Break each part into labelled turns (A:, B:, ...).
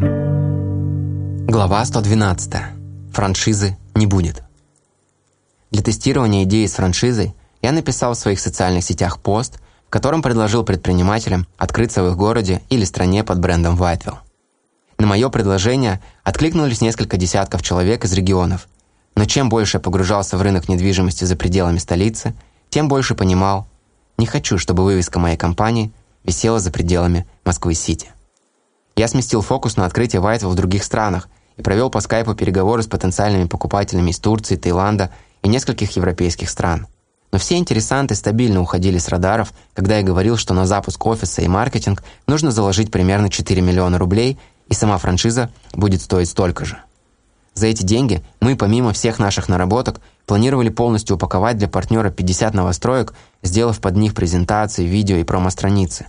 A: Глава 112. Франшизы не будет. Для тестирования идеи с франшизой я написал в своих социальных сетях пост, в котором предложил предпринимателям открыться в их городе или стране под брендом Whiteville. На мое предложение откликнулись несколько десятков человек из регионов, но чем больше я погружался в рынок недвижимости за пределами столицы, тем больше понимал, не хочу, чтобы вывеска моей компании висела за пределами Москвы-Сити. Я сместил фокус на открытие Whiteville в других странах и провел по скайпу переговоры с потенциальными покупателями из Турции, Таиланда и нескольких европейских стран. Но все интересанты стабильно уходили с радаров, когда я говорил, что на запуск офиса и маркетинг нужно заложить примерно 4 миллиона рублей, и сама франшиза будет стоить столько же. За эти деньги мы, помимо всех наших наработок, планировали полностью упаковать для партнера 50 новостроек, сделав под них презентации, видео и промо-страницы.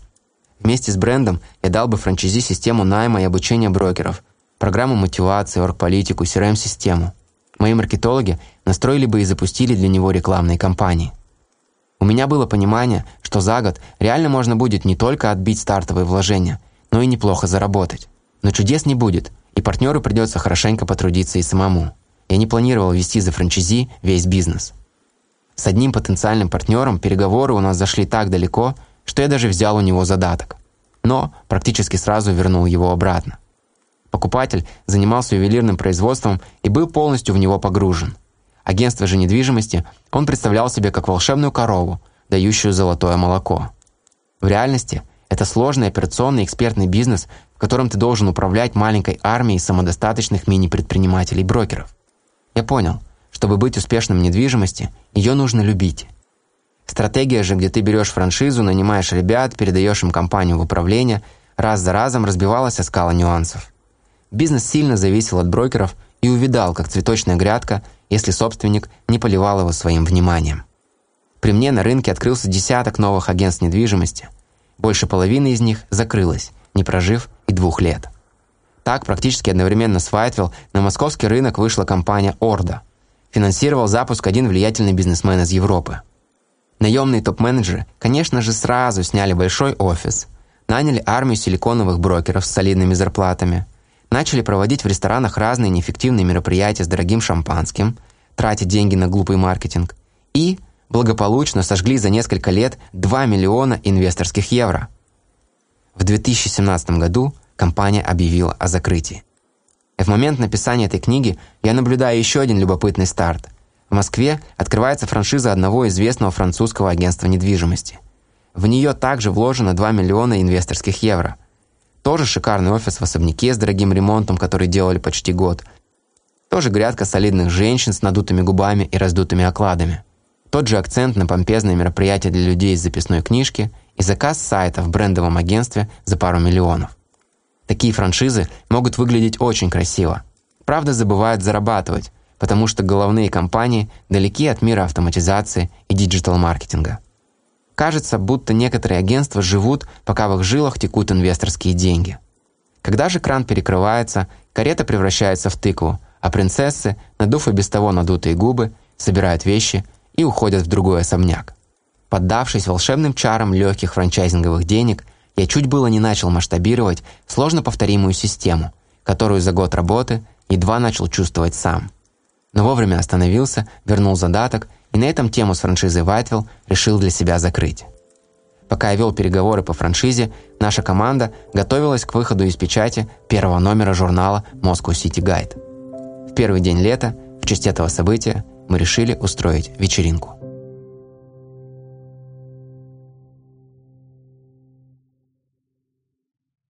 A: Вместе с брендом я дал бы франчайзи систему найма и обучения брокеров – программу мотивации, оргполитику, CRM-систему. Мои маркетологи настроили бы и запустили для него рекламные кампании. У меня было понимание, что за год реально можно будет не только отбить стартовые вложения, но и неплохо заработать. Но чудес не будет, и партнеру придется хорошенько потрудиться и самому. Я не планировал вести за франчайзи весь бизнес. С одним потенциальным партнером переговоры у нас зашли так далеко, что я даже взял у него задаток. Но практически сразу вернул его обратно. Покупатель занимался ювелирным производством и был полностью в него погружен. Агентство же недвижимости он представлял себе как волшебную корову, дающую золотое молоко. В реальности это сложный операционный экспертный бизнес, в котором ты должен управлять маленькой армией самодостаточных мини-предпринимателей-брокеров. Я понял, чтобы быть успешным в недвижимости, ее нужно любить. Стратегия же, где ты берешь франшизу, нанимаешь ребят, передаешь им компанию в управление, раз за разом разбивалась о скала нюансов. Бизнес сильно зависел от брокеров и увидал, как цветочная грядка, если собственник не поливал его своим вниманием. При мне на рынке открылся десяток новых агентств недвижимости. Больше половины из них закрылось, не прожив и двух лет. Так, практически одновременно с Вайтвилл на московский рынок вышла компания «Орда». Финансировал запуск один влиятельный бизнесмен из Европы. Наемные топ-менеджеры, конечно же, сразу сняли большой офис, наняли армию силиконовых брокеров с солидными зарплатами – начали проводить в ресторанах разные неэффективные мероприятия с дорогим шампанским, тратить деньги на глупый маркетинг и благополучно сожгли за несколько лет 2 миллиона инвесторских евро. В 2017 году компания объявила о закрытии. И в момент написания этой книги я наблюдаю еще один любопытный старт. В Москве открывается франшиза одного известного французского агентства недвижимости. В нее также вложено 2 миллиона инвесторских евро – тоже шикарный офис в особняке с дорогим ремонтом, который делали почти год. Тоже грядка солидных женщин с надутыми губами и раздутыми окладами. Тот же акцент на помпезные мероприятия для людей из записной книжки и заказ сайта в брендовом агентстве за пару миллионов. Такие франшизы могут выглядеть очень красиво. Правда, забывают зарабатывать, потому что головные компании далеки от мира автоматизации и диджитал-маркетинга. Кажется, будто некоторые агентства живут, пока в их жилах текут инвесторские деньги. Когда же кран перекрывается, карета превращается в тыкву, а принцессы, надув и без того надутые губы, собирают вещи и уходят в другой особняк. Поддавшись волшебным чарам легких франчайзинговых денег, я чуть было не начал масштабировать сложно повторимую систему, которую за год работы едва начал чувствовать сам. Но вовремя остановился, вернул задаток и на этом тему с франшизой Whiteville решил для себя закрыть. Пока я вел переговоры по франшизе, наша команда готовилась к выходу из печати первого номера журнала Moscow City Guide. В первый день лета, в честь этого события, мы решили устроить вечеринку.